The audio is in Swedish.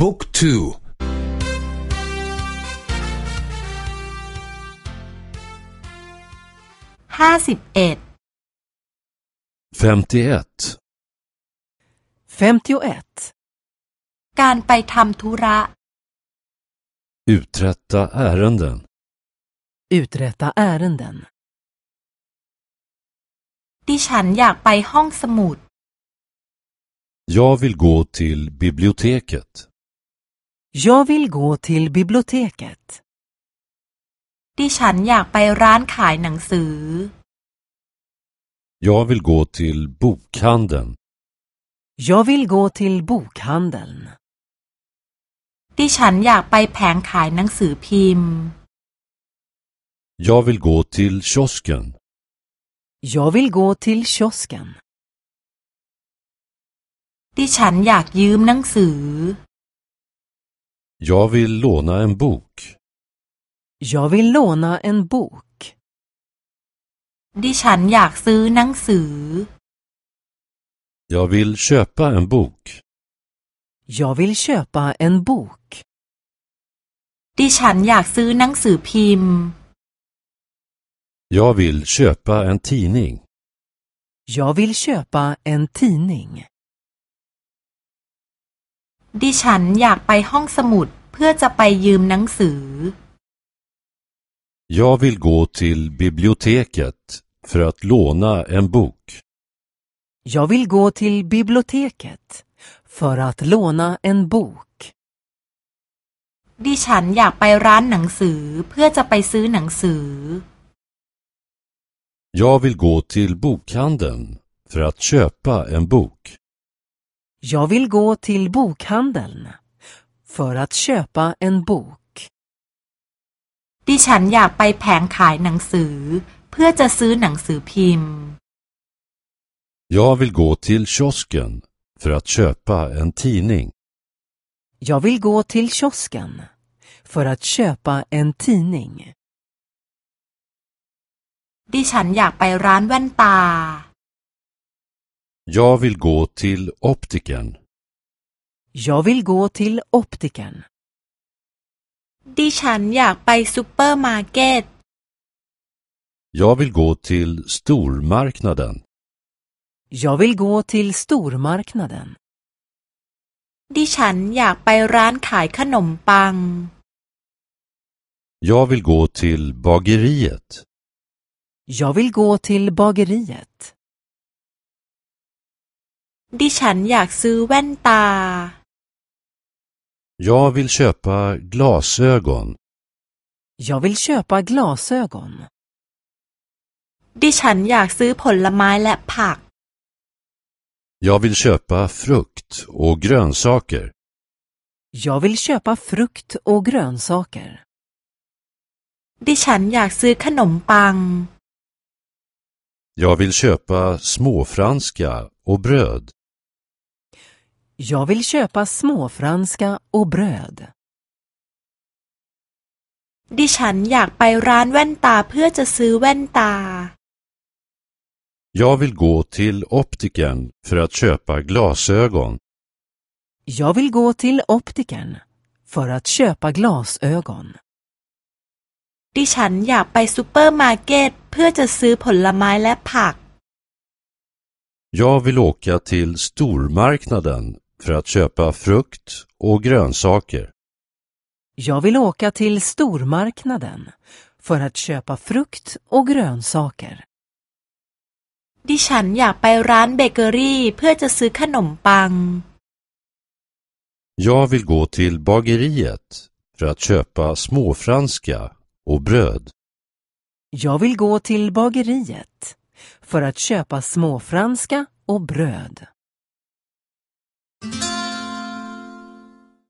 บุ๊กทู ห้าสิบเอ็ด 51. 51. การไปทำธุระ Uträtta ärenden. Uträtta ärenden. ดิฉันอยากไปห้องสมุด Jag vill gå till biblioteket. Jag vill gå till biblioteket. ดิฉันอยากไปร้านขายหนังสือ Jag vill gå till bokhandeln. Jag vill gå till bokhandeln. ดิฉันอยากไปแผงขายหนังสือพิมพ์ Jag vill gå till kiosken. Jag vill gå till kiosken. ดิฉันอยากยืมหนังสือ Jag vill låna en bok. Jag vill låna en bok. ดิฉันอยากซื้อหนังสือ Jag vill köpa en bok. Jag vill köpa en bok. ดิฉันอยากซื้อหนังสือพิมพ์ Jag vill köpa en tidning. Jag vill köpa en tidning. ดิฉันอยากไปห้องสมุดเพื่อจะไปยืมหนังสือ Jag vill gå till biblioteket för att låna en bok. Jag vill gå till biblioteket för att låna en bok. ดิฉันอยากไปร้านหนังสือเพื่อจะไปซื้อหนังสือ Jag vill gå till bokhandeln för att köpa en bok. Jag vill gå till bokhandeln för att köpa en bok. ดิฉันอยากไปแผงขายหนังสือ เพื่อจะซื้อหนังสือพิมพ์ Jag vill gå till kiosken för att köpa en tidning. Jag vill gå till kiosken för att köpa en tidning. ดิฉันอยากไปร้านแว่นตา Jag vill gå till optikern. Jag vill gå till optikern. ดิฉันอยากไปซูเปอร์มาร์เก็ต Jag vill gå till stormarknaden. Jag vill gå till stormarknaden. ดิฉันอยากไปร้านขายขนมปัง Jag vill gå till bageriet. Jag vill gå till bageriet. ดิฉันอยากซื้อแว่นตา Jag vill köpa glasögon. Jag vill köpa glasögon. ดิฉันอยากซื้อผลไม้และผัก Jag vill köpa frukt och grönsaker. Jag vill köpa frukt och grönsaker. ดิฉันอยากซื้อขนมปัง Jag vill köpa småfranska och bröd. Jag vill köpa småfranska och bröd. ดิฉันอยากไปร้านแว่นตาเพื่อจะซื้อแว่นตา Jag vill gå till optikern för att köpa glasögon. Jag vill gå till optikern för att köpa glasögon. ดิฉันอยากไปซูเปอร์มาร์เก็ตเพื่อจะซื้อผลไม้และผัก Jag vill åka till stormarknaden för att köpa frukt och grönsaker. Jag vill åka till stormarknaden för att köpa frukt och grönsaker. ดิฉันอยากไปร้านเบเกอรี่เพื่อจะซื้อขนมปัง Jag vill gå till bageriet för att köpa småfranska och bröd. Jag vill gå till bageriet för att köpa småfranska och bröd.